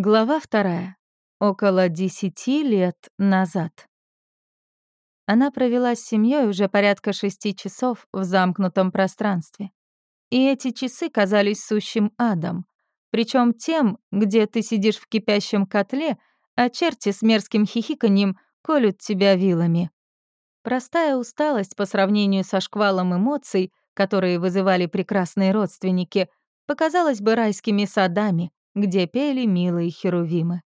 Глава вторая. Около десяти лет назад. Она провела с семьей уже порядка шести часов в замкнутом пространстве. И эти часы казались сущим адом. Причем тем, где ты сидишь в кипящем котле, а черти с мерзким хихиканьем колют тебя вилами. Простая усталость по сравнению со шквалом эмоций, которые вызывали прекрасные родственники, показалась бы райскими садами — где пели милые херувимы.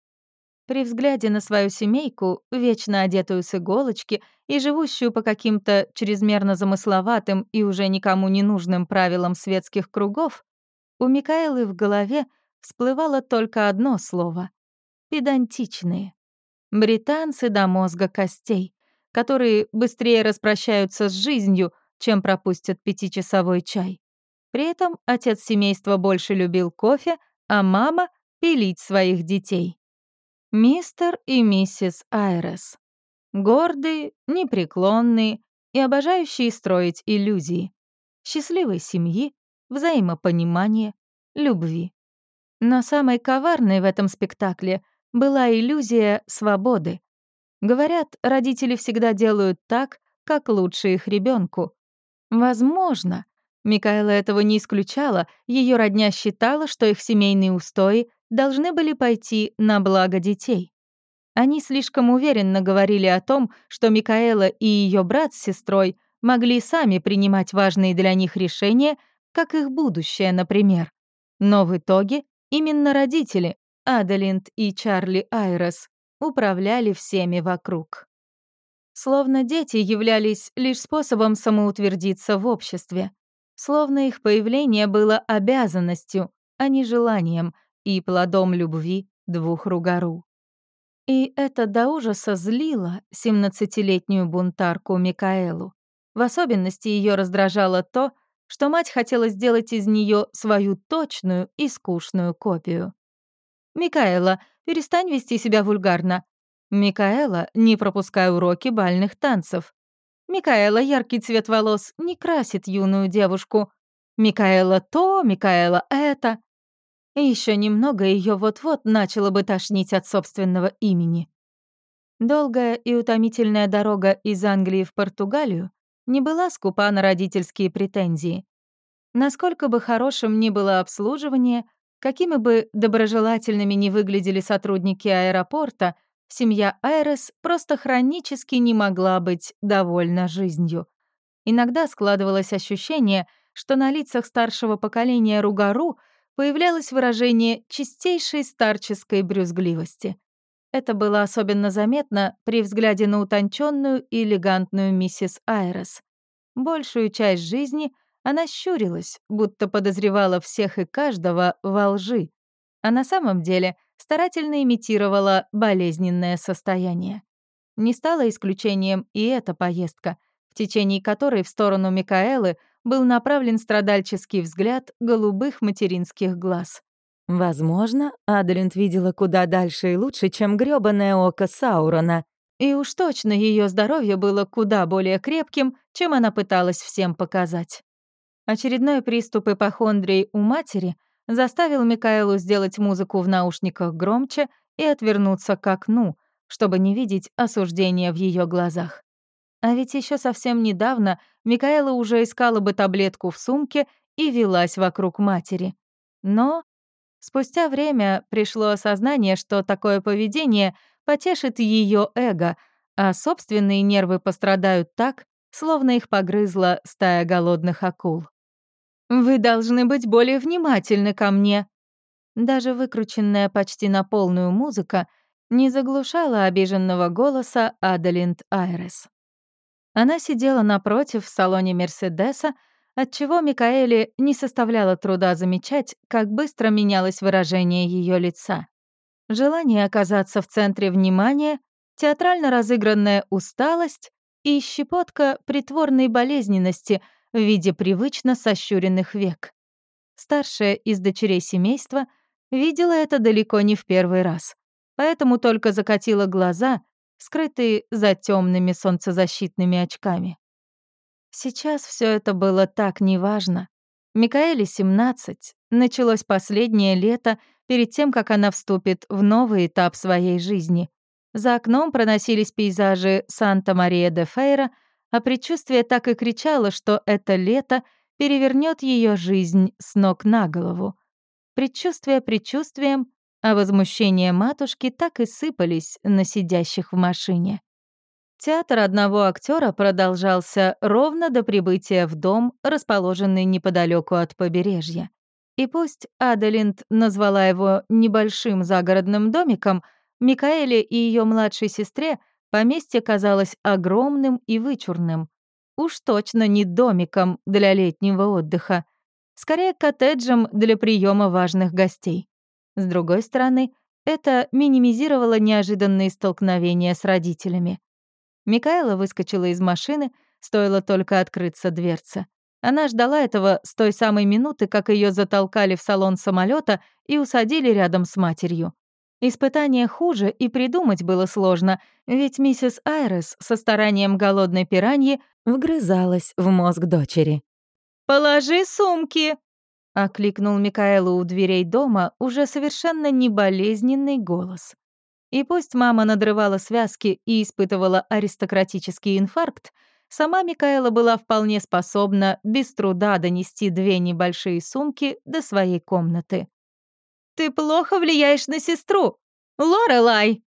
При взгляде на свою семейку, вечно одетую с иголочки и живущую по каким-то чрезмерно замысловатым и уже никому не нужным правилам светских кругов, у Микаэлы в голове всплывало только одно слово — педантичные. Британцы до мозга костей, которые быстрее распрощаются с жизнью, чем пропустят пятичасовой чай. При этом отец семейства больше любил кофе, а мама — пилить своих детей. Мистер и миссис Айрес. Гордые, непреклонные и обожающие строить иллюзии. Счастливой семьи, взаимопонимания, любви. Но самой коварной в этом спектакле была иллюзия свободы. Говорят, родители всегда делают так, как лучше их ребенку. Возможно, Микаэла этого не исключала, ее родня считала, что их семейные устои должны были пойти на благо детей. Они слишком уверенно говорили о том, что Микаэла и ее брат с сестрой могли сами принимать важные для них решения, как их будущее, например. Но в итоге именно родители, Адалинд и Чарли Айрес, управляли всеми вокруг. Словно дети являлись лишь способом самоутвердиться в обществе словно их появление было обязанностью, а не желанием и плодом любви двух ругару. И это до ужаса злило 17-летнюю бунтарку Микаэлу. В особенности ее раздражало то, что мать хотела сделать из нее свою точную и скучную копию. «Микаэла, перестань вести себя вульгарно. Микаэла, не пропускай уроки бальных танцев. Микаэла яркий цвет волос не красит юную девушку. Микаэла то, Микаэла это. И еще немного ее вот-вот начало бы тошнить от собственного имени. Долгая и утомительная дорога из Англии в Португалию не была скупа на родительские претензии. Насколько бы хорошим ни было обслуживание, какими бы доброжелательными ни выглядели сотрудники аэропорта — Семья Айрес просто хронически не могла быть довольна жизнью. Иногда складывалось ощущение, что на лицах старшего поколения Ругару появлялось выражение чистейшей старческой брюзгливости. Это было особенно заметно при взгляде на утонченную и элегантную миссис Айрес. Большую часть жизни она щурилась, будто подозревала всех и каждого во лжи. А на самом деле — старательно имитировала болезненное состояние. Не стало исключением и эта поездка, в течение которой в сторону Микаэлы был направлен страдальческий взгляд голубых материнских глаз. Возможно, Адалинт видела куда дальше и лучше, чем грёбаное око Саурона. И уж точно ее здоровье было куда более крепким, чем она пыталась всем показать. Очередной приступ ипохондрии у матери — заставил Микаэлу сделать музыку в наушниках громче и отвернуться к окну, чтобы не видеть осуждения в ее глазах. А ведь еще совсем недавно Микаэла уже искала бы таблетку в сумке и велась вокруг матери. Но спустя время пришло осознание, что такое поведение потешит ее эго, а собственные нервы пострадают так, словно их погрызла стая голодных акул. Вы должны быть более внимательны ко мне». Даже выкрученная почти на полную музыка не заглушала обиженного голоса Адалинд Айрес. Она сидела напротив в салоне Мерседеса, отчего Микаэле не составляло труда замечать, как быстро менялось выражение ее лица. Желание оказаться в центре внимания, театрально разыгранная усталость и щепотка притворной болезненности — в виде привычно сощуренных век. Старшая из дочерей семейства видела это далеко не в первый раз, поэтому только закатила глаза, скрытые за темными солнцезащитными очками. Сейчас все это было так неважно. Микаэле 17, началось последнее лето перед тем, как она вступит в новый этап своей жизни. За окном проносились пейзажи Санта-Мария-де-Фейра, а предчувствие так и кричало, что это лето перевернет ее жизнь с ног на голову. Предчувствие предчувствием, а возмущения матушки так и сыпались на сидящих в машине. Театр одного актера продолжался ровно до прибытия в дом, расположенный неподалеку от побережья. И пусть Адалинд назвала его небольшим загородным домиком, Микаэле и ее младшей сестре поместье казалось огромным и вычурным. Уж точно не домиком для летнего отдыха, скорее коттеджем для приема важных гостей. С другой стороны, это минимизировало неожиданные столкновения с родителями. Микаэла выскочила из машины, стоило только открыться дверца. Она ждала этого с той самой минуты, как ее затолкали в салон самолета и усадили рядом с матерью. Испытание хуже и придумать было сложно, ведь миссис Айрес со старанием голодной пираньи вгрызалась в мозг дочери. «Положи сумки!» — окликнул Микаэлу у дверей дома уже совершенно неболезненный голос. И пусть мама надрывала связки и испытывала аристократический инфаркт, сама Микаэла была вполне способна без труда донести две небольшие сумки до своей комнаты. «Ты плохо влияешь на сестру! Лорелай!»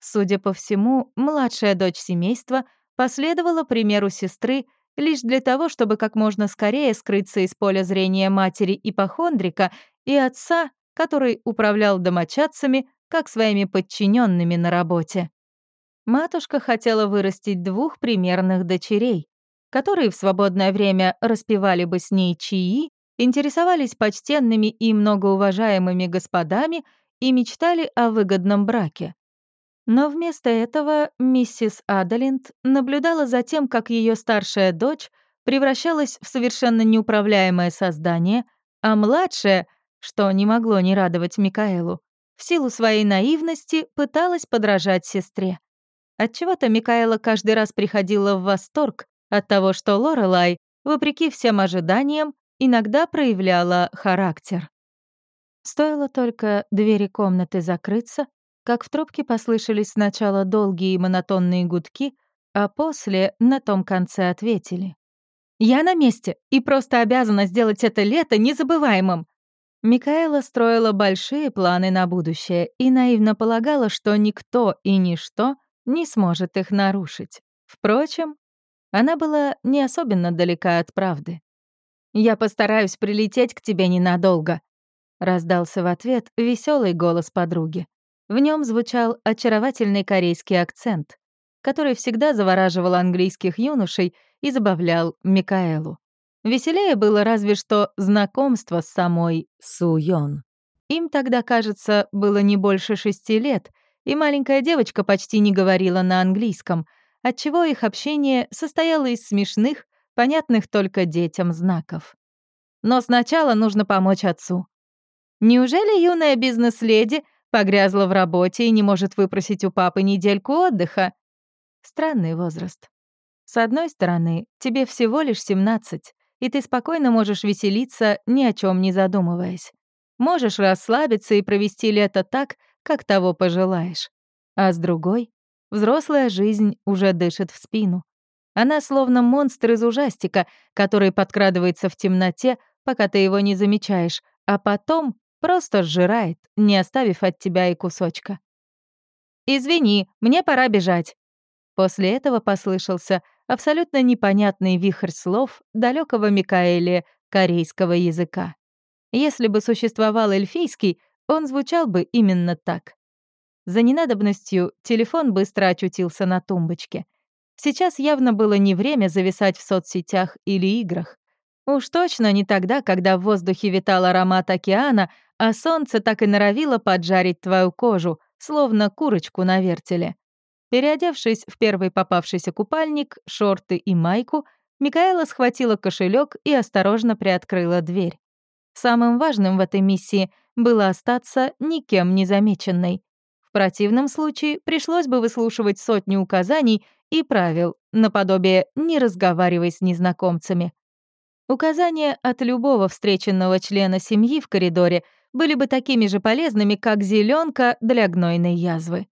Судя по всему, младшая дочь семейства последовала примеру сестры лишь для того, чтобы как можно скорее скрыться из поля зрения матери ипохондрика и отца, который управлял домочадцами как своими подчиненными на работе. Матушка хотела вырастить двух примерных дочерей, которые в свободное время распевали бы с ней чаи, интересовались почтенными и многоуважаемыми господами и мечтали о выгодном браке. Но вместо этого миссис Адалинд наблюдала за тем, как ее старшая дочь превращалась в совершенно неуправляемое создание, а младшая, что не могло не радовать Микаэлу, в силу своей наивности пыталась подражать сестре. Отчего-то Микаэла каждый раз приходила в восторг от того, что Лорелай, вопреки всем ожиданиям, иногда проявляла характер. Стоило только двери комнаты закрыться, как в трубке послышались сначала долгие монотонные гудки, а после на том конце ответили. «Я на месте и просто обязана сделать это лето незабываемым. Микаэла строила большие планы на будущее и наивно полагала, что никто и ничто не сможет их нарушить. Впрочем, она была не особенно далека от правды. «Я постараюсь прилететь к тебе ненадолго», — раздался в ответ веселый голос подруги. В нем звучал очаровательный корейский акцент, который всегда завораживал английских юношей и забавлял Микаэлу. Веселее было разве что знакомство с самой Суён. Им тогда, кажется, было не больше шести лет, и маленькая девочка почти не говорила на английском, отчего их общение состояло из смешных, понятных только детям знаков. Но сначала нужно помочь отцу. Неужели юная бизнес-леди погрязла в работе и не может выпросить у папы недельку отдыха? Странный возраст. С одной стороны, тебе всего лишь 17, и ты спокойно можешь веселиться, ни о чем не задумываясь. Можешь расслабиться и провести лето так, как того пожелаешь. А с другой, взрослая жизнь уже дышит в спину. Она словно монстр из ужастика, который подкрадывается в темноте, пока ты его не замечаешь, а потом просто сжирает, не оставив от тебя и кусочка. «Извини, мне пора бежать». После этого послышался абсолютно непонятный вихрь слов далекого Микаэле корейского языка. Если бы существовал эльфийский, он звучал бы именно так. За ненадобностью телефон быстро очутился на тумбочке. Сейчас явно было не время зависать в соцсетях или играх. Уж точно не тогда, когда в воздухе витал аромат океана, а солнце так и норовило поджарить твою кожу, словно курочку на вертеле. Переодевшись в первый попавшийся купальник, шорты и майку, Микаэла схватила кошелек и осторожно приоткрыла дверь. Самым важным в этой миссии было остаться никем не замеченной. В противном случае пришлось бы выслушивать сотни указаний и правил, наподобие «не разговаривай с незнакомцами». Указания от любого встреченного члена семьи в коридоре были бы такими же полезными, как зеленка для гнойной язвы.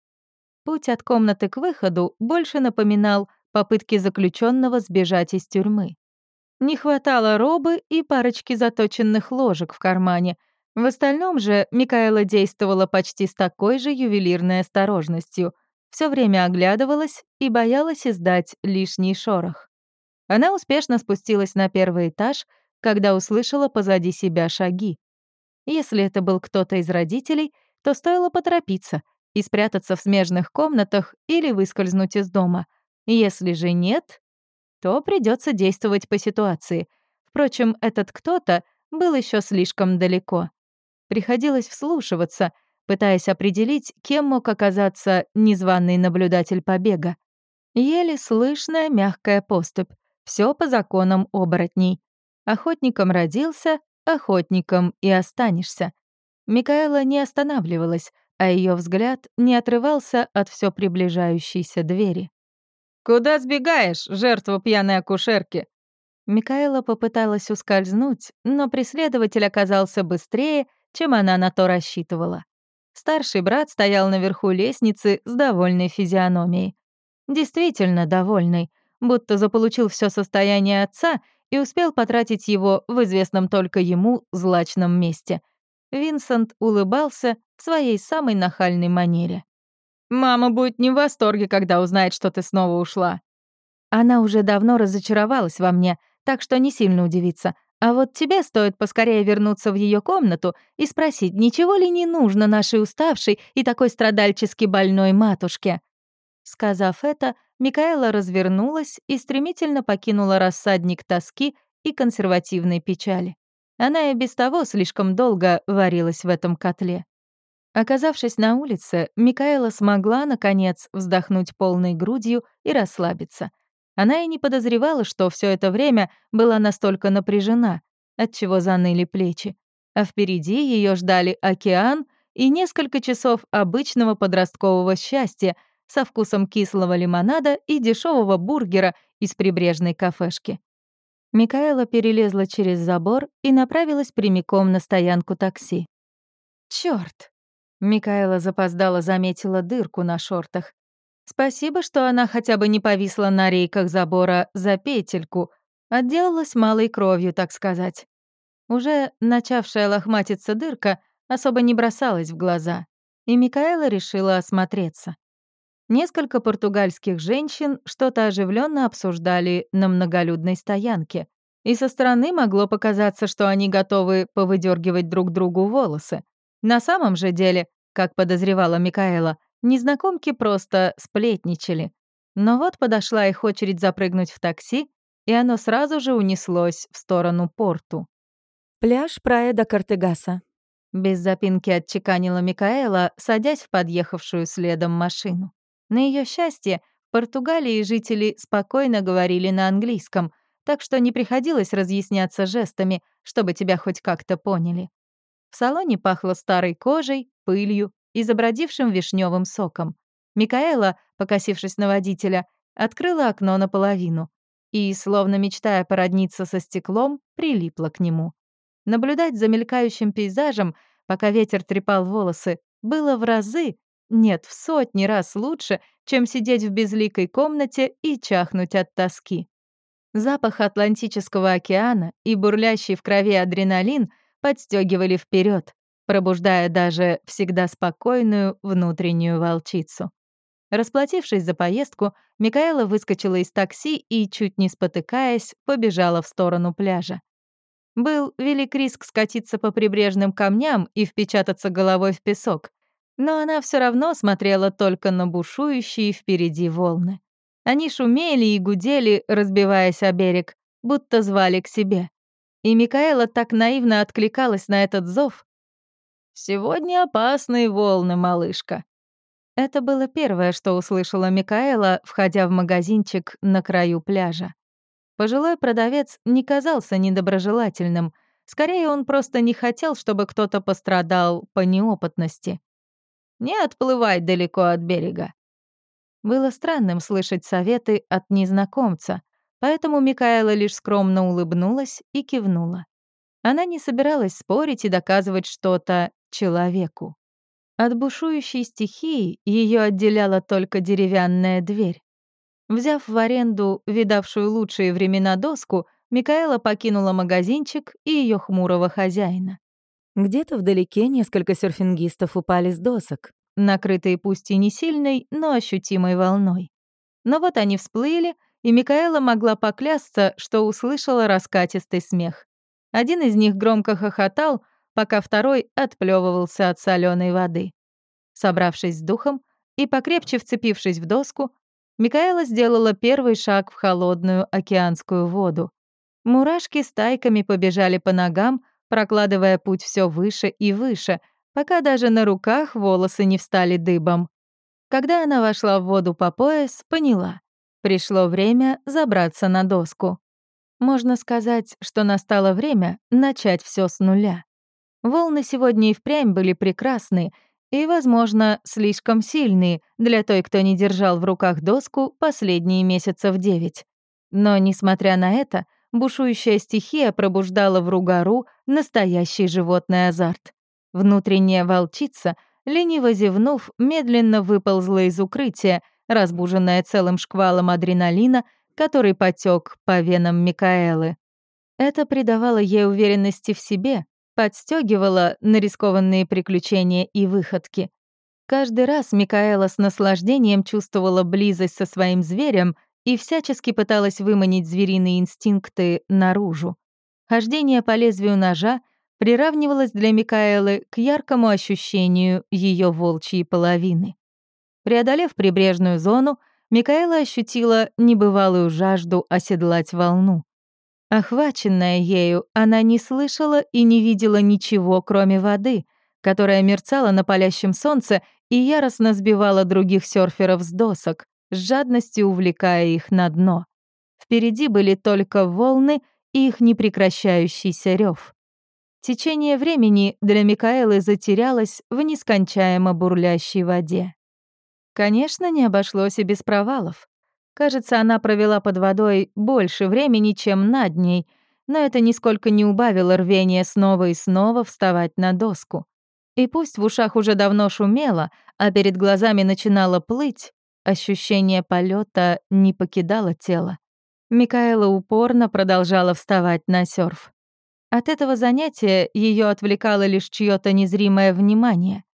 Путь от комнаты к выходу больше напоминал попытки заключенного сбежать из тюрьмы. Не хватало робы и парочки заточенных ложек в кармане. В остальном же Микаэла действовала почти с такой же ювелирной осторожностью. Все время оглядывалась и боялась издать лишний шорох. Она успешно спустилась на первый этаж, когда услышала позади себя шаги. Если это был кто-то из родителей, то стоило поторопиться и спрятаться в смежных комнатах или выскользнуть из дома. Если же нет, то придется действовать по ситуации. Впрочем, этот кто-то был еще слишком далеко. Приходилось вслушиваться, пытаясь определить, кем мог оказаться незваный наблюдатель побега. Еле слышная мягкая поступь. Все по законам оборотней. Охотником родился, охотником и останешься. Микаэла не останавливалась, а ее взгляд не отрывался от все приближающейся двери. «Куда сбегаешь, жертва пьяной акушерки?» Микаэла попыталась ускользнуть, но преследователь оказался быстрее, чем она на то рассчитывала. Старший брат стоял наверху лестницы с довольной физиономией. Действительно довольный, будто заполучил все состояние отца и успел потратить его в известном только ему злачном месте. Винсент улыбался в своей самой нахальной манере. «Мама будет не в восторге, когда узнает, что ты снова ушла». Она уже давно разочаровалась во мне, так что не сильно удивится. А вот тебе стоит поскорее вернуться в ее комнату и спросить, ничего ли не нужно нашей уставшей и такой страдальчески больной матушке. Сказав это, Микаэла развернулась и стремительно покинула рассадник тоски и консервативной печали. Она и без того слишком долго варилась в этом котле. Оказавшись на улице, Микаэла смогла, наконец, вздохнуть полной грудью и расслабиться. Она и не подозревала, что все это время была настолько напряжена, отчего заныли плечи. А впереди ее ждали океан и несколько часов обычного подросткового счастья — со вкусом кислого лимонада и дешевого бургера из прибрежной кафешки. Микаэла перелезла через забор и направилась прямиком на стоянку такси. Черт! Микаэла запоздала заметила дырку на шортах. Спасибо, что она хотя бы не повисла на рейках забора за петельку, отделалась малой кровью, так сказать. Уже начавшая лохматиться дырка особо не бросалась в глаза, и Микаэла решила осмотреться. Несколько португальских женщин что-то оживленно обсуждали на многолюдной стоянке, и со стороны могло показаться, что они готовы повыдергивать друг другу волосы. На самом же деле, как подозревала Микаэла, незнакомки просто сплетничали. Но вот подошла их очередь запрыгнуть в такси, и оно сразу же унеслось в сторону порту. Пляж Праэда Картегаса. Без запинки отчеканила Микаэла, садясь в подъехавшую следом машину. На ее счастье, в Португалии жители спокойно говорили на английском, так что не приходилось разъясняться жестами, чтобы тебя хоть как-то поняли. В салоне пахло старой кожей, пылью и забродившим вишневым соком. Микаэла, покосившись на водителя, открыла окно наполовину и, словно мечтая породниться со стеклом, прилипла к нему. Наблюдать за мелькающим пейзажем, пока ветер трепал волосы, было в разы нет, в сотни раз лучше, чем сидеть в безликой комнате и чахнуть от тоски. Запах Атлантического океана и бурлящий в крови адреналин подстегивали вперед, пробуждая даже всегда спокойную внутреннюю волчицу. Расплатившись за поездку, Микаэла выскочила из такси и, чуть не спотыкаясь, побежала в сторону пляжа. Был велик риск скатиться по прибрежным камням и впечататься головой в песок, но она все равно смотрела только на бушующие впереди волны. Они шумели и гудели, разбиваясь о берег, будто звали к себе. И Микаэла так наивно откликалась на этот зов. «Сегодня опасные волны, малышка». Это было первое, что услышала Микаэла, входя в магазинчик на краю пляжа. Пожилой продавец не казался недоброжелательным, скорее он просто не хотел, чтобы кто-то пострадал по неопытности. Не отплывай далеко от берега. Было странным слышать советы от незнакомца, Поэтому Микаэла лишь скромно улыбнулась и кивнула. Она не собиралась спорить и доказывать что-то человеку. От бушующей стихии ее отделяла только деревянная дверь. Взяв в аренду видавшую лучшие времена доску, Микаэла покинула магазинчик и ее хмурого хозяина. Где-то вдалеке несколько серфингистов упали с досок, накрытые пусть и не сильной, но ощутимой волной. Но вот они всплыли, и Микаэла могла поклясться, что услышала раскатистый смех. Один из них громко хохотал, пока второй отплевывался от соленой воды. Собравшись с духом и покрепче вцепившись в доску, Микаэла сделала первый шаг в холодную океанскую воду. Мурашки стайками побежали по ногам, прокладывая путь все выше и выше, пока даже на руках волосы не встали дыбом. Когда она вошла в воду по пояс, поняла. Пришло время забраться на доску. Можно сказать, что настало время начать все с нуля. Волны сегодня и впрямь были прекрасны и, возможно, слишком сильные для той, кто не держал в руках доску последние месяцев девять. Но, несмотря на это, бушующая стихия пробуждала в Ругару настоящий животный азарт. Внутренняя волчица, лениво зевнув, медленно выползла из укрытия, разбуженная целым шквалом адреналина, который потек по венам Микаэлы. Это придавало ей уверенности в себе, подстегивало на рискованные приключения и выходки. Каждый раз Микаэла с наслаждением чувствовала близость со своим зверем и всячески пыталась выманить звериные инстинкты наружу. Хождение по лезвию ножа приравнивалось для Микаэлы к яркому ощущению ее волчьей половины. Преодолев прибрежную зону, Микаэла ощутила небывалую жажду оседлать волну. Охваченная ею, она не слышала и не видела ничего, кроме воды, которая мерцала на палящем солнце и яростно сбивала других серферов с досок, с жадностью увлекая их на дно. Впереди были только волны и их непрекращающийся рев. Течение времени для Микаэлы затерялось в нескончаемо бурлящей воде. Конечно, не обошлось и без провалов. Кажется, она провела под водой больше времени, чем над ней, но это нисколько не убавило рвения снова и снова вставать на доску. И пусть в ушах уже давно шумело, а перед глазами начинало плыть, ощущение полета не покидало тело. Микаэла упорно продолжала вставать на серф. От этого занятия ее отвлекало лишь чье-то незримое внимание.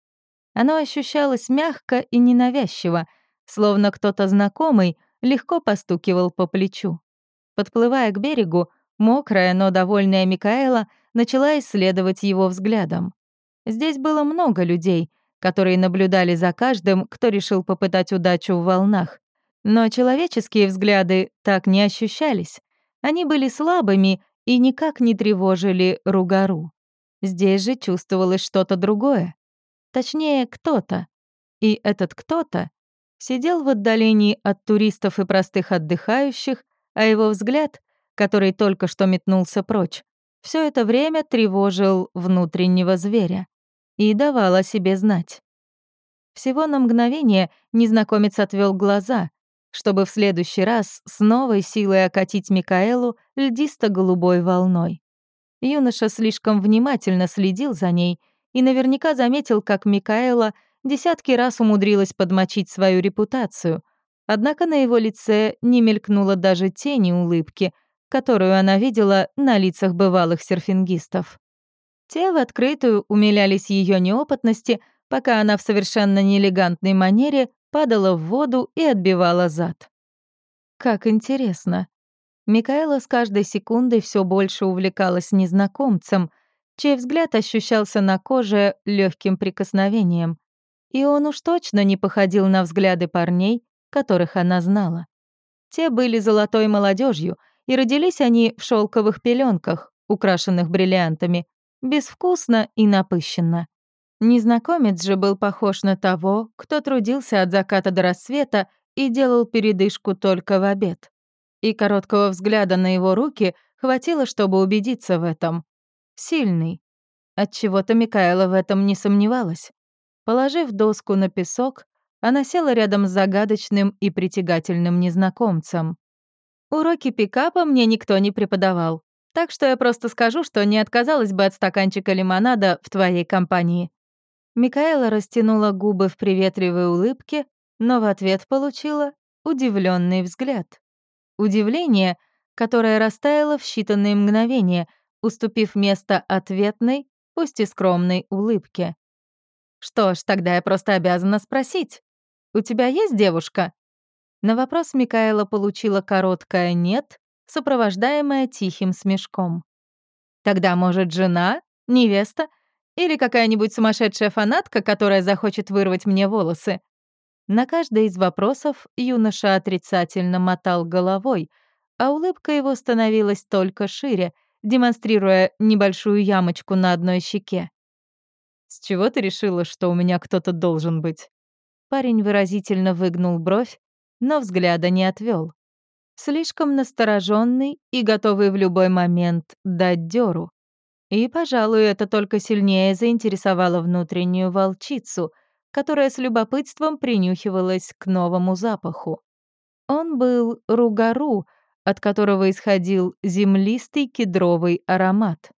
Оно ощущалось мягко и ненавязчиво, словно кто-то знакомый легко постукивал по плечу. Подплывая к берегу, мокрая, но довольная Микаэла начала исследовать его взглядом. Здесь было много людей, которые наблюдали за каждым, кто решил попытать удачу в волнах. Но человеческие взгляды так не ощущались. Они были слабыми и никак не тревожили Ругару. Здесь же чувствовалось что-то другое. Точнее, кто-то. И этот кто-то сидел в отдалении от туристов и простых отдыхающих, а его взгляд, который только что метнулся прочь, все это время тревожил внутреннего зверя и давал о себе знать. Всего на мгновение незнакомец отвел глаза, чтобы в следующий раз с новой силой окатить Микаэлу льдисто-голубой волной. Юноша слишком внимательно следил за ней — и наверняка заметил, как Микаэла десятки раз умудрилась подмочить свою репутацию, однако на его лице не мелькнуло даже тени улыбки, которую она видела на лицах бывалых серфингистов. Те в открытую умилялись ее неопытности, пока она в совершенно неэлегантной манере падала в воду и отбивала зад. Как интересно. Микаэла с каждой секундой все больше увлекалась незнакомцем — чей взгляд ощущался на коже легким прикосновением. И он уж точно не походил на взгляды парней, которых она знала. Те были золотой молодежью, и родились они в шелковых пеленках, украшенных бриллиантами, безвкусно и напыщенно. Незнакомец же был похож на того, кто трудился от заката до рассвета и делал передышку только в обед. И короткого взгляда на его руки хватило, чтобы убедиться в этом. Сильный. Отчего-то Микаэла в этом не сомневалась. Положив доску на песок, она села рядом с загадочным и притягательным незнакомцем. Уроки пикапа мне никто не преподавал, так что я просто скажу, что не отказалась бы от стаканчика лимонада в твоей компании». Микаэла растянула губы в приветливой улыбке, но в ответ получила удивленный взгляд. Удивление, которое растаяло в считанные мгновения, уступив место ответной, пусть и скромной улыбке. «Что ж, тогда я просто обязана спросить. У тебя есть девушка?» На вопрос Микаэла получила короткое «нет», сопровождаемое тихим смешком. «Тогда, может, жена, невеста или какая-нибудь сумасшедшая фанатка, которая захочет вырвать мне волосы?» На каждый из вопросов юноша отрицательно мотал головой, а улыбка его становилась только шире, демонстрируя небольшую ямочку на одной щеке. «С чего ты решила, что у меня кто-то должен быть?» Парень выразительно выгнул бровь, но взгляда не отвел. Слишком настороженный и готовый в любой момент дать дёру. И, пожалуй, это только сильнее заинтересовало внутреннюю волчицу, которая с любопытством принюхивалась к новому запаху. Он был ругару, от которого исходил землистый кедровый аромат.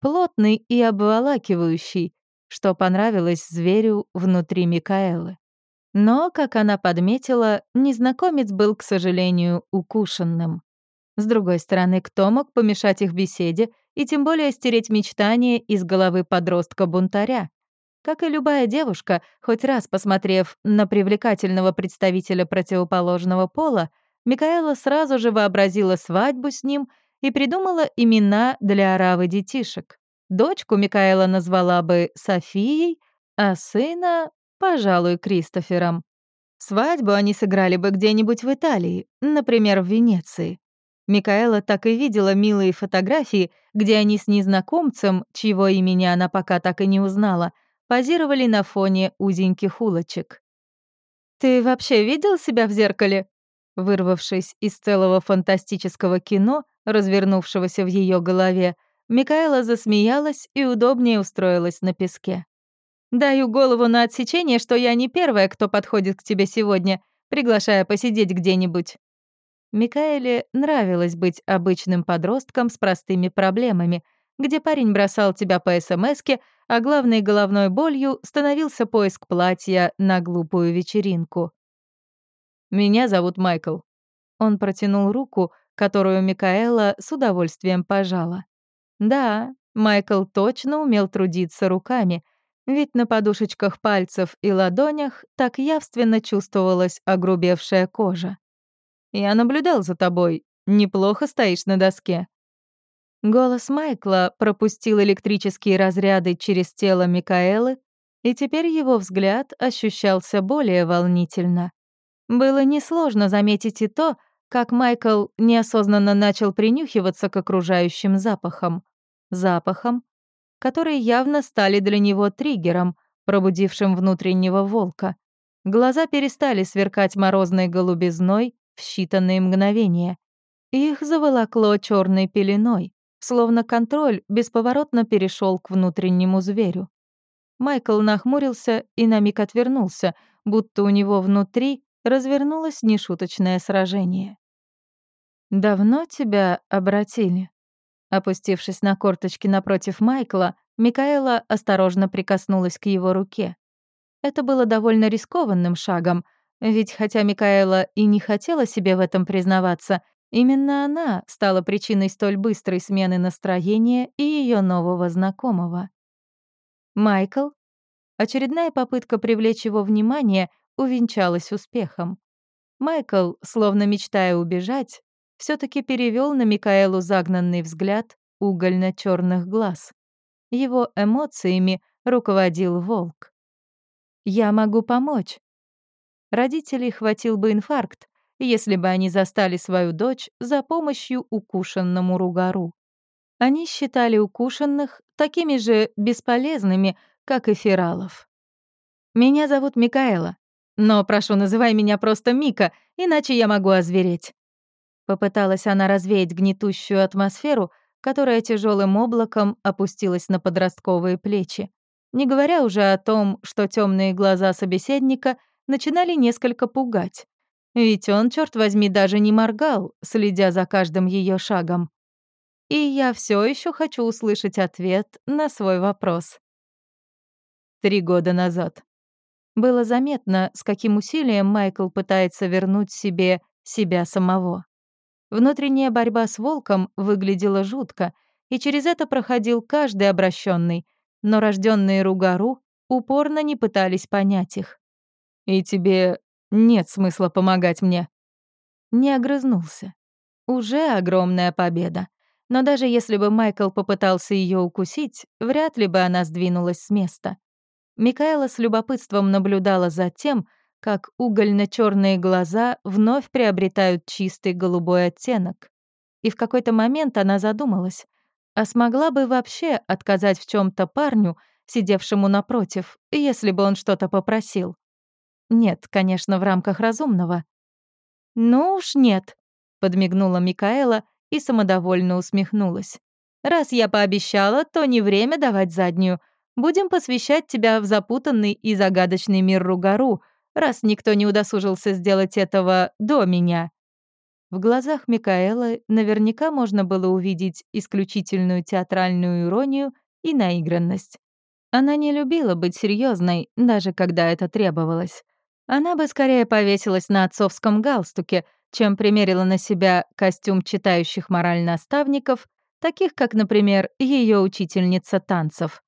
Плотный и обволакивающий, что понравилось зверю внутри Микаэлы. Но, как она подметила, незнакомец был, к сожалению, укушенным. С другой стороны, кто мог помешать их беседе и тем более стереть мечтания из головы подростка-бунтаря? Как и любая девушка, хоть раз посмотрев на привлекательного представителя противоположного пола, Микаэла сразу же вообразила свадьбу с ним и придумала имена для оравы детишек. Дочку Микаэла назвала бы Софией, а сына, пожалуй, Кристофером. Свадьбу они сыграли бы где-нибудь в Италии, например, в Венеции. Микаэла так и видела милые фотографии, где они с незнакомцем, чьего имени она пока так и не узнала, позировали на фоне узеньких улочек. «Ты вообще видел себя в зеркале?» Вырвавшись из целого фантастического кино, развернувшегося в ее голове, Микаэла засмеялась и удобнее устроилась на песке. «Даю голову на отсечение, что я не первая, кто подходит к тебе сегодня, приглашая посидеть где-нибудь». Микаэле нравилось быть обычным подростком с простыми проблемами, где парень бросал тебя по СМСке, а главной головной болью становился поиск платья на глупую вечеринку. «Меня зовут Майкл». Он протянул руку, которую Микаэла с удовольствием пожала. Да, Майкл точно умел трудиться руками, ведь на подушечках пальцев и ладонях так явственно чувствовалась огрубевшая кожа. «Я наблюдал за тобой. Неплохо стоишь на доске». Голос Майкла пропустил электрические разряды через тело Микаэлы, и теперь его взгляд ощущался более волнительно. Было несложно заметить и то, как Майкл неосознанно начал принюхиваться к окружающим запахам. Запахам, которые явно стали для него триггером, пробудившим внутреннего волка. Глаза перестали сверкать морозной голубизной в считанные мгновения. Их заволокло черной пеленой, словно контроль бесповоротно перешел к внутреннему зверю. Майкл нахмурился и на миг отвернулся, будто у него внутри развернулось нешуточное сражение. «Давно тебя обратили?» Опустившись на корточки напротив Майкла, Микаэла осторожно прикоснулась к его руке. Это было довольно рискованным шагом, ведь хотя Микаэла и не хотела себе в этом признаваться, именно она стала причиной столь быстрой смены настроения и ее нового знакомого. Майкл. Очередная попытка привлечь его внимание увенчалась успехом. Майкл, словно мечтая убежать, все таки перевел на Микаэлу загнанный взгляд угольно черных глаз. Его эмоциями руководил волк. «Я могу помочь». Родителей хватил бы инфаркт, если бы они застали свою дочь за помощью укушенному ругару. Они считали укушенных такими же бесполезными, как и фералов. «Меня зовут Микаэла. Но прошу, называй меня просто Мика, иначе я могу озвереть». Попыталась она развеять гнетущую атмосферу, которая тяжелым облаком опустилась на подростковые плечи. Не говоря уже о том, что темные глаза собеседника начинали несколько пугать. Ведь он, черт возьми, даже не моргал, следя за каждым ее шагом. И я все еще хочу услышать ответ на свой вопрос. Три года назад. Было заметно, с каким усилием Майкл пытается вернуть себе себя самого. Внутренняя борьба с волком выглядела жутко, и через это проходил каждый обращенный, но рожденные Ругару упорно не пытались понять их. «И тебе нет смысла помогать мне». Не огрызнулся. Уже огромная победа. Но даже если бы Майкл попытался ее укусить, вряд ли бы она сдвинулась с места. Микаэла с любопытством наблюдала за тем, как угольно черные глаза вновь приобретают чистый голубой оттенок. И в какой-то момент она задумалась, а смогла бы вообще отказать в чем то парню, сидевшему напротив, если бы он что-то попросил. Нет, конечно, в рамках разумного. «Ну уж нет», — подмигнула Микаэла и самодовольно усмехнулась. «Раз я пообещала, то не время давать заднюю. Будем посвящать тебя в запутанный и загадочный мир Ругару, раз никто не удосужился сделать этого до меня». В глазах Микаэлы наверняка можно было увидеть исключительную театральную иронию и наигранность. Она не любила быть серьезной, даже когда это требовалось. Она бы скорее повесилась на отцовском галстуке, чем примерила на себя костюм читающих мораль наставников, таких как, например, ее учительница танцев.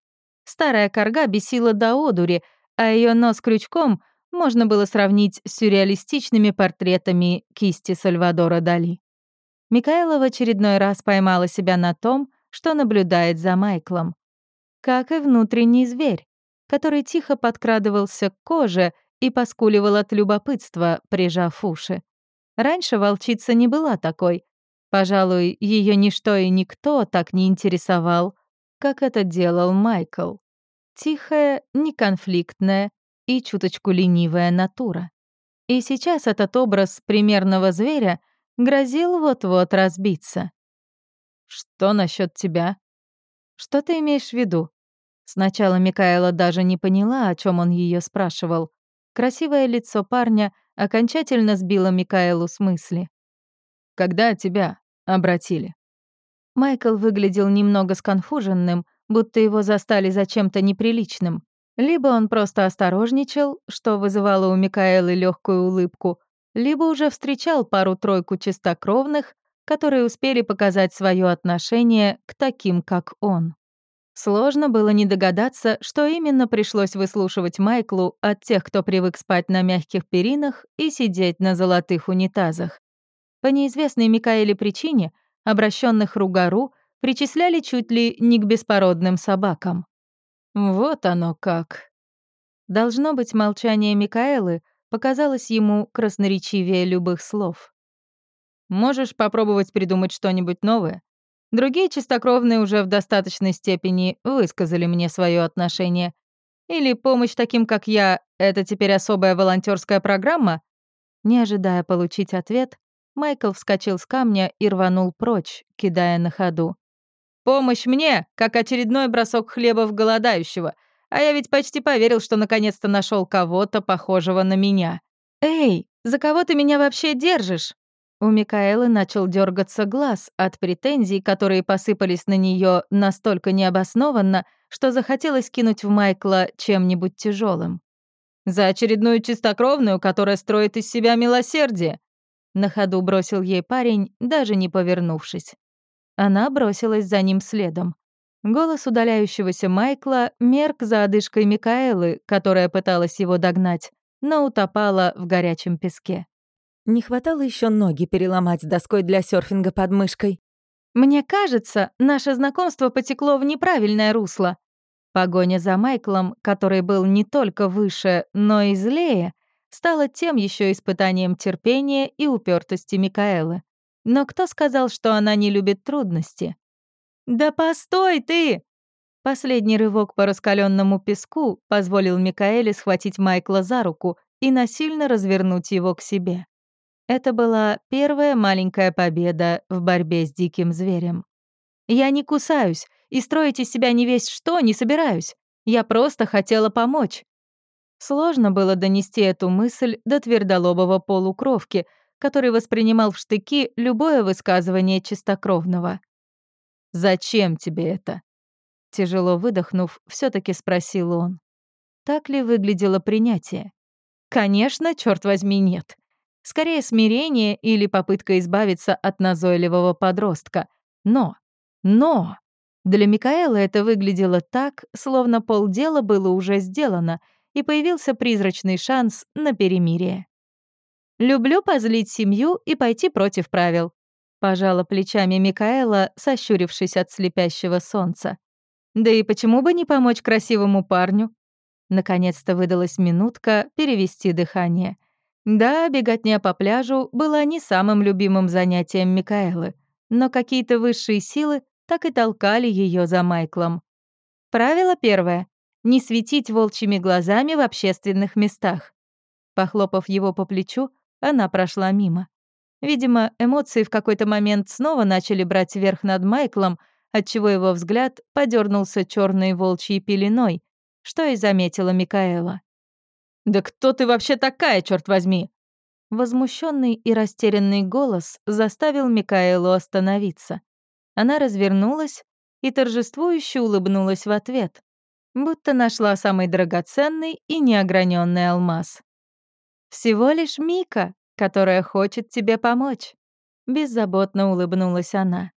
Старая корга бесила до одури, а ее нос крючком можно было сравнить с сюрреалистичными портретами кисти Сальвадора Дали. Микаэла в очередной раз поймала себя на том, что наблюдает за Майклом. Как и внутренний зверь, который тихо подкрадывался к коже и поскуливал от любопытства, прижав уши. Раньше волчица не была такой. Пожалуй, ее ничто и никто так не интересовал, как это делал Майкл. Тихая, неконфликтная, и чуточку ленивая натура. И сейчас этот образ примерного зверя грозил вот-вот разбиться. «Что насчет тебя?» «Что ты имеешь в виду?» Сначала Микаэла даже не поняла, о чем он ее спрашивал. Красивое лицо парня окончательно сбило Микаэлу с мысли. «Когда тебя обратили?» Майкл выглядел немного сконфуженным, будто его застали за чем-то неприличным. Либо он просто осторожничал, что вызывало у Микаэлы легкую улыбку, либо уже встречал пару-тройку чистокровных, которые успели показать свое отношение к таким, как он. Сложно было не догадаться, что именно пришлось выслушивать Майклу от тех, кто привык спать на мягких перинах и сидеть на золотых унитазах. По неизвестной Микаэле причине обращенных Ругару причисляли чуть ли не к беспородным собакам. Вот оно как. Должно быть, молчание Микаэлы показалось ему красноречивее любых слов. «Можешь попробовать придумать что-нибудь новое? Другие чистокровные уже в достаточной степени высказали мне свое отношение. Или помощь таким, как я, это теперь особая волонтерская программа?» Не ожидая получить ответ, Майкл вскочил с камня и рванул прочь, кидая на ходу. Помощь мне, как очередной бросок хлеба в голодающего. А я ведь почти поверил, что наконец-то нашел кого-то похожего на меня. Эй, за кого ты меня вообще держишь? У Микаэлы начал дергаться глаз от претензий, которые посыпались на нее настолько необоснованно, что захотелось кинуть в Майкла чем-нибудь тяжелым. «За очередную чистокровную, которая строит из себя милосердие», на ходу бросил ей парень, даже не повернувшись. Она бросилась за ним следом. Голос удаляющегося Майкла мерк за одышкой Микаэлы, которая пыталась его догнать, но утопала в горячем песке. Не хватало еще ноги переломать с доской для серфинга под мышкой. «Мне кажется, наше знакомство потекло в неправильное русло». Погоня за Майклом, который был не только выше, но и злее, стала тем еще испытанием терпения и упертости Микаэлы. Но кто сказал, что она не любит трудности? «Да постой ты!» Последний рывок по раскаленному песку позволил Микаэле схватить Майкла за руку и насильно развернуть его к себе. Это была первая маленькая победа в борьбе с диким зверем. «Я не кусаюсь, и строить из себя не весь что не собираюсь. Я просто хотела помочь». Сложно было донести эту мысль до твердолобого полукровки, который воспринимал в штыки любое высказывание чистокровного. «Зачем тебе это?» Тяжело выдохнув, все таки спросил он. Так ли выглядело принятие? Конечно, черт возьми, нет. Скорее смирение или попытка избавиться от назойливого подростка. Но, но, для Микаэла это выглядело так, словно полдела было уже сделано — и появился призрачный шанс на перемирие. «Люблю позлить семью и пойти против правил», — пожала плечами Микаэла, сощурившись от слепящего солнца. «Да и почему бы не помочь красивому парню?» Наконец-то выдалась минутка перевести дыхание. Да, беготня по пляжу была не самым любимым занятием Микаэлы, но какие-то высшие силы так и толкали ее за Майклом. Правило первое не светить волчьими глазами в общественных местах. Похлопав его по плечу, она прошла мимо. Видимо, эмоции в какой-то момент снова начали брать верх над Майклом, отчего его взгляд подернулся черной волчьей пеленой, что и заметила Микаэла. «Да кто ты вообще такая, черт возьми?» Возмущенный и растерянный голос заставил Микаэлу остановиться. Она развернулась и торжествующе улыбнулась в ответ будто нашла самый драгоценный и неограненный алмаз. «Всего лишь Мика, которая хочет тебе помочь», — беззаботно улыбнулась она.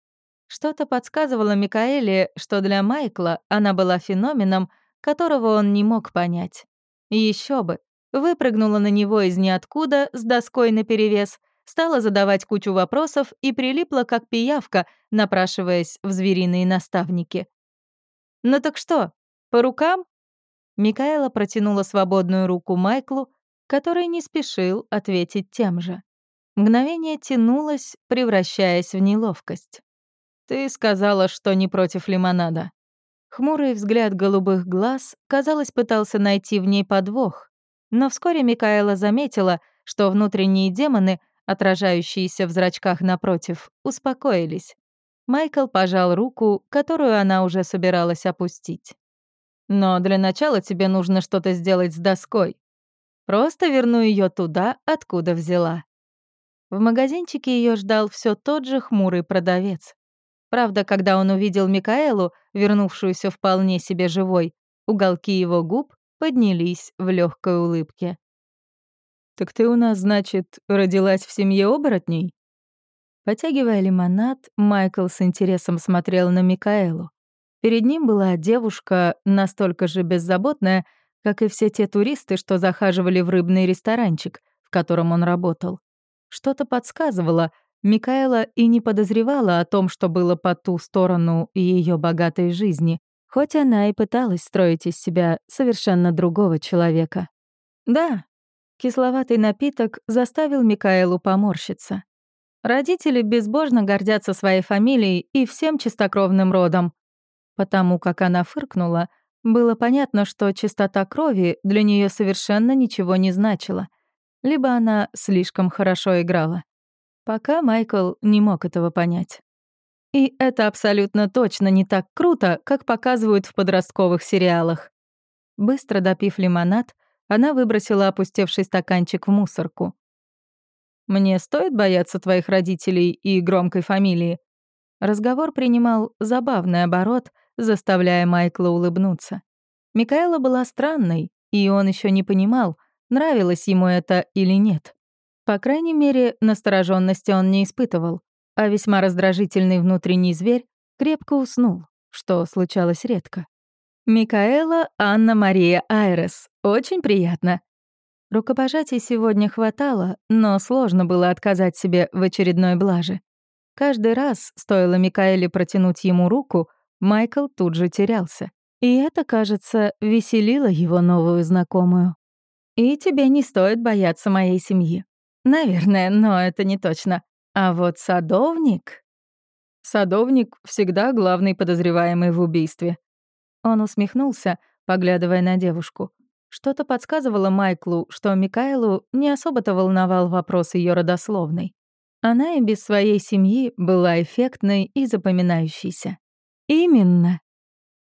Что-то подсказывало Микаэле, что для Майкла она была феноменом, которого он не мог понять. Еще бы, выпрыгнула на него из ниоткуда с доской наперевес, стала задавать кучу вопросов и прилипла как пиявка, напрашиваясь в звериные наставники. «Ну так что, по рукам?» Микаэла протянула свободную руку Майклу, который не спешил ответить тем же. Мгновение тянулось, превращаясь в неловкость. «Ты сказала, что не против лимонада». Хмурый взгляд голубых глаз, казалось, пытался найти в ней подвох. Но вскоре Микаэла заметила, что внутренние демоны, отражающиеся в зрачках напротив, успокоились. Майкл пожал руку, которую она уже собиралась опустить. Но для начала тебе нужно что-то сделать с доской. Просто верну ее туда, откуда взяла. В магазинчике ее ждал все тот же хмурый продавец. Правда, когда он увидел Микаэлу, вернувшуюся вполне себе живой, уголки его губ поднялись в легкой улыбке. «Так ты у нас, значит, родилась в семье оборотней?» Потягивая лимонад, Майкл с интересом смотрел на Микаэлу. Перед ним была девушка настолько же беззаботная, как и все те туристы, что захаживали в рыбный ресторанчик, в котором он работал. Что-то подсказывало, Микаэла и не подозревала о том, что было по ту сторону ее богатой жизни, хоть она и пыталась строить из себя совершенно другого человека. Да, кисловатый напиток заставил Микаэлу поморщиться. Родители безбожно гордятся своей фамилией и всем чистокровным родом, Потому как она фыркнула, было понятно, что чистота крови для нее совершенно ничего не значила. Либо она слишком хорошо играла. Пока Майкл не мог этого понять. И это абсолютно точно не так круто, как показывают в подростковых сериалах. Быстро допив лимонад, она выбросила опустевший стаканчик в мусорку. «Мне стоит бояться твоих родителей и громкой фамилии?» Разговор принимал забавный оборот, заставляя Майкла улыбнуться. Микаэла была странной, и он еще не понимал, нравилось ему это или нет. По крайней мере, настороженности он не испытывал, а весьма раздражительный внутренний зверь крепко уснул, что случалось редко. «Микаэла Анна-Мария Айрес. Очень приятно». Рукопожатий сегодня хватало, но сложно было отказать себе в очередной блаже. Каждый раз, стоило Микаэле протянуть ему руку, Майкл тут же терялся. И это, кажется, веселило его новую знакомую. «И тебе не стоит бояться моей семьи». «Наверное, но это не точно. А вот садовник...» «Садовник всегда главный подозреваемый в убийстве». Он усмехнулся, поглядывая на девушку. Что-то подсказывало Майклу, что Микаэлу не особо-то волновал вопрос ее родословной. Она и без своей семьи была эффектной и запоминающейся. «Именно».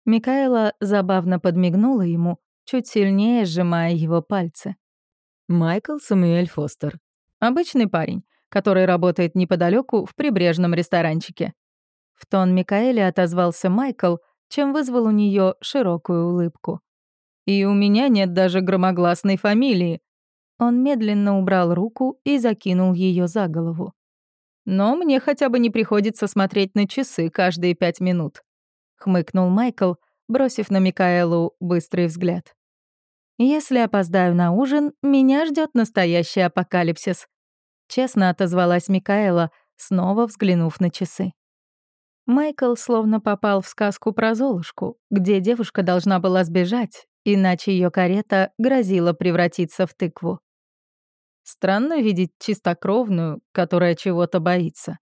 Микаэла забавно подмигнула ему, чуть сильнее сжимая его пальцы. Майкл Самуэль Фостер. Обычный парень, который работает неподалеку в прибрежном ресторанчике. В тон Микаэля отозвался Майкл, чем вызвал у нее широкую улыбку. «И у меня нет даже громогласной фамилии». Он медленно убрал руку и закинул ее за голову. «Но мне хотя бы не приходится смотреть на часы каждые пять минут», — хмыкнул Майкл, бросив на Микаэлу быстрый взгляд. «Если опоздаю на ужин, меня ждет настоящий апокалипсис», — честно отозвалась Микаэла, снова взглянув на часы. Майкл словно попал в сказку про Золушку, где девушка должна была сбежать, иначе ее карета грозила превратиться в тыкву. Странно видеть чистокровную, которая чего-то боится.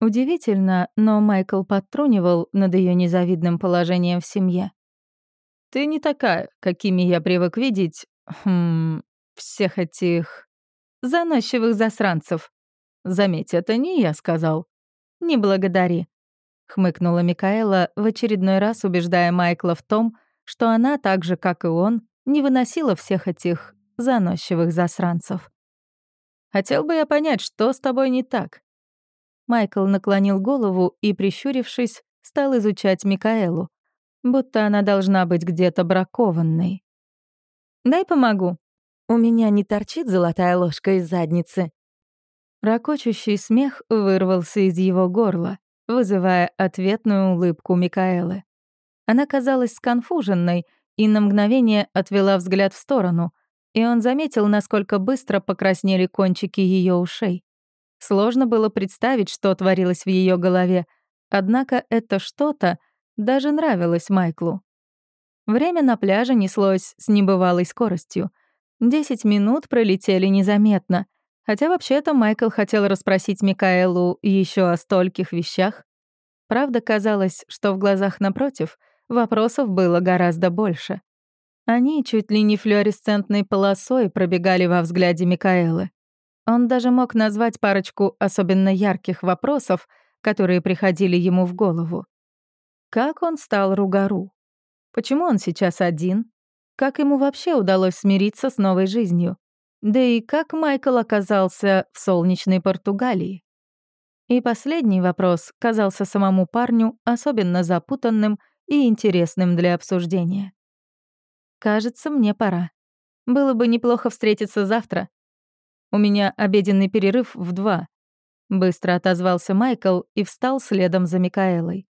Удивительно, но Майкл подтрунивал над ее незавидным положением в семье. «Ты не такая, какими я привык видеть, хм, всех этих заносчивых засранцев. Заметь, это не я сказал. Не благодари хмыкнула Микаэла, в очередной раз убеждая Майкла в том, что она, так же, как и он, не выносила всех этих заносчивых засранцев. «Хотел бы я понять, что с тобой не так?» Майкл наклонил голову и, прищурившись, стал изучать Микаэлу, будто она должна быть где-то бракованной. «Дай помогу». «У меня не торчит золотая ложка из задницы». Рокочущий смех вырвался из его горла вызывая ответную улыбку Микаэлы. Она казалась сконфуженной и на мгновение отвела взгляд в сторону, и он заметил, насколько быстро покраснели кончики ее ушей. Сложно было представить, что творилось в ее голове, однако это что-то даже нравилось Майклу. Время на пляже неслось с небывалой скоростью. Десять минут пролетели незаметно, Хотя вообще-то Майкл хотел расспросить Микаэлу еще о стольких вещах. Правда, казалось, что в глазах напротив вопросов было гораздо больше. Они чуть ли не флуоресцентной полосой пробегали во взгляде Микаэлы. Он даже мог назвать парочку особенно ярких вопросов, которые приходили ему в голову. Как он стал Ругару? Почему он сейчас один? Как ему вообще удалось смириться с новой жизнью? Да и как Майкл оказался в солнечной Португалии? И последний вопрос казался самому парню особенно запутанным и интересным для обсуждения. «Кажется, мне пора. Было бы неплохо встретиться завтра. У меня обеденный перерыв в два». Быстро отозвался Майкл и встал следом за Микаэлой.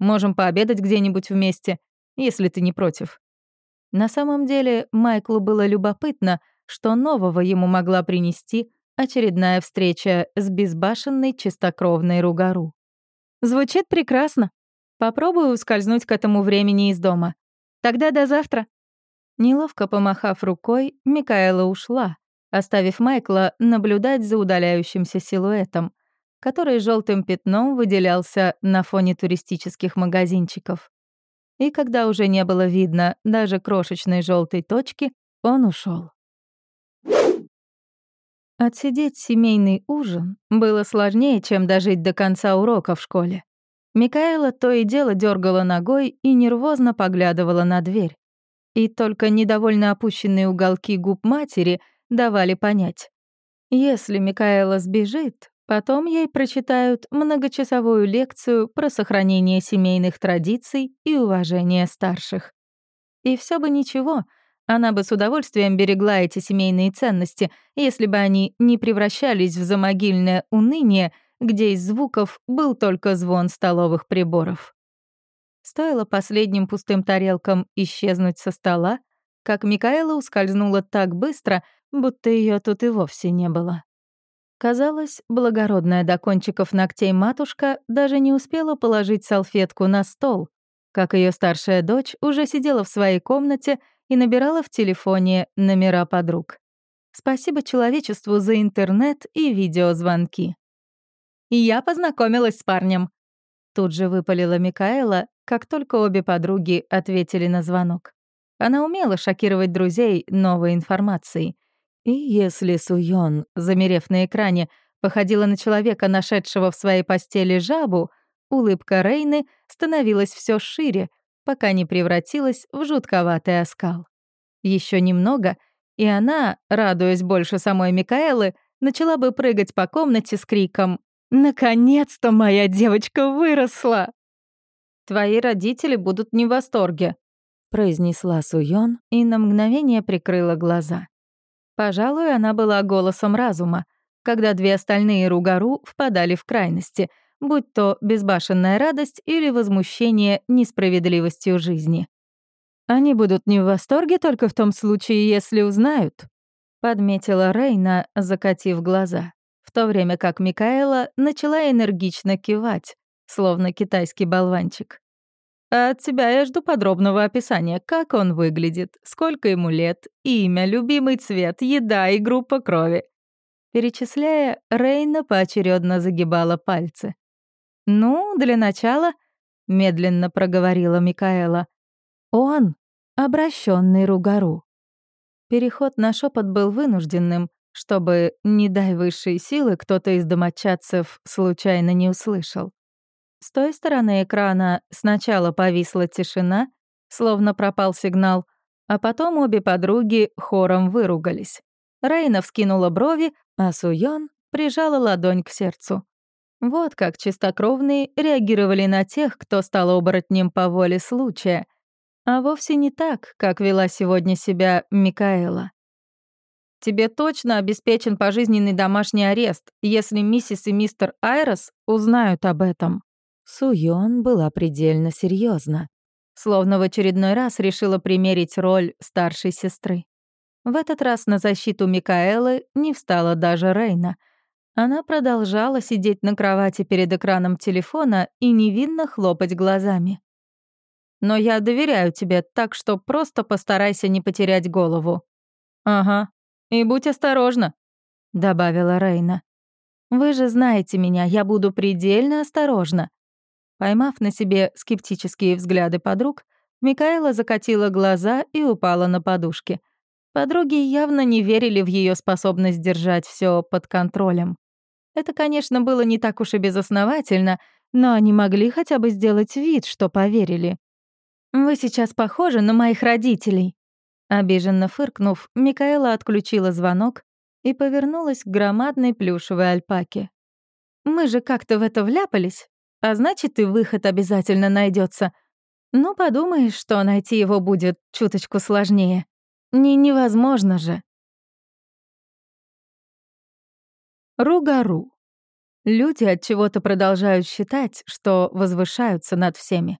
«Можем пообедать где-нибудь вместе, если ты не против». На самом деле Майклу было любопытно — что нового ему могла принести очередная встреча с безбашенной чистокровной Ругару. Звучит прекрасно. Попробую ускользнуть к этому времени из дома. Тогда до завтра. Неловко помахав рукой, Микаэла ушла, оставив Майкла наблюдать за удаляющимся силуэтом, который желтым пятном выделялся на фоне туристических магазинчиков. И когда уже не было видно даже крошечной желтой точки, он ушел. Отсидеть семейный ужин было сложнее, чем дожить до конца урока в школе. Микаэла то и дело дергала ногой и нервозно поглядывала на дверь. И только недовольно опущенные уголки губ матери давали понять. Если Микаэла сбежит, потом ей прочитают многочасовую лекцию про сохранение семейных традиций и уважение старших. И все бы ничего — она бы с удовольствием берегла эти семейные ценности, если бы они не превращались в замогильное уныние, где из звуков был только звон столовых приборов. Стоило последним пустым тарелкам исчезнуть со стола, как Микаэла ускользнула так быстро, будто ее тут и вовсе не было. Казалось, благородная до кончиков ногтей матушка даже не успела положить салфетку на стол, как ее старшая дочь уже сидела в своей комнате и набирала в телефоне номера подруг. Спасибо человечеству за интернет и видеозвонки. Я познакомилась с парнем. Тут же выпалила Микаэла, как только обе подруги ответили на звонок. Она умела шокировать друзей новой информацией. И если Суён, замерев на экране, походила на человека, нашедшего в своей постели жабу, улыбка Рейны становилась все шире, пока не превратилась в жутковатый оскал. Еще немного, и она, радуясь больше самой Микаэлы, начала бы прыгать по комнате с криком «Наконец-то моя девочка выросла!» «Твои родители будут не в восторге», — произнесла Суён и на мгновение прикрыла глаза. Пожалуй, она была голосом разума, когда две остальные Ругару впадали в крайности, будь то безбашенная радость или возмущение несправедливостью жизни. «Они будут не в восторге только в том случае, если узнают», — подметила Рейна, закатив глаза, в то время как Микаэла начала энергично кивать, словно китайский болванчик. А от тебя я жду подробного описания, как он выглядит, сколько ему лет, имя, любимый цвет, еда и группа крови. Перечисляя, Рейна поочередно загибала пальцы. «Ну, для начала», — медленно проговорила Микаэла, «он — обращенный Ругару». Переход на шепот был вынужденным, чтобы, не дай высшей силы, кто-то из домочадцев случайно не услышал. С той стороны экрана сначала повисла тишина, словно пропал сигнал, а потом обе подруги хором выругались. Рейна вскинула брови, а Суён прижала ладонь к сердцу. Вот как чистокровные реагировали на тех, кто стал оборотнем по воле случая, а вовсе не так, как вела сегодня себя Микаэла. «Тебе точно обеспечен пожизненный домашний арест, если миссис и мистер Айрос узнают об этом», Суён была предельно серьезна, словно в очередной раз решила примерить роль старшей сестры. В этот раз на защиту Микаэлы не встала даже Рейна. Она продолжала сидеть на кровати перед экраном телефона и невинно хлопать глазами. «Но я доверяю тебе, так что просто постарайся не потерять голову». «Ага, и будь осторожна», — добавила Рейна. «Вы же знаете меня, я буду предельно осторожна. Поймав на себе скептические взгляды подруг, Микаэла закатила глаза и упала на подушки. Подруги явно не верили в ее способность держать все под контролем. Это, конечно, было не так уж и безосновательно, но они могли хотя бы сделать вид, что поверили. «Вы сейчас похожи на моих родителей». Обиженно фыркнув, Микаэла отключила звонок и повернулась к громадной плюшевой альпаке. «Мы же как-то в это вляпались, а значит, и выход обязательно найдется. Ну, подумаешь, что найти его будет чуточку сложнее. Не невозможно же. Ругару. Люди от чего-то продолжают считать, что возвышаются над всеми.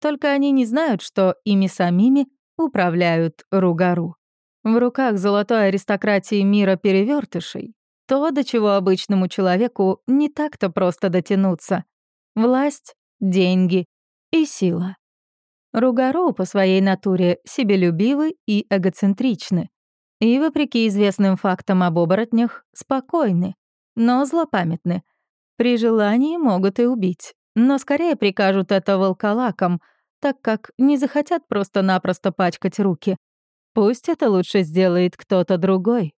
Только они не знают, что ими самими управляют Ругару. В руках золотой аристократии мира перевертышей то, до чего обычному человеку не так-то просто дотянуться власть, деньги и сила. Ругару по своей натуре себелюбивы и эгоцентричны. И, вопреки известным фактам об оборотнях, спокойны, но злопамятны. При желании могут и убить, но скорее прикажут это волколакам, так как не захотят просто-напросто пачкать руки. Пусть это лучше сделает кто-то другой.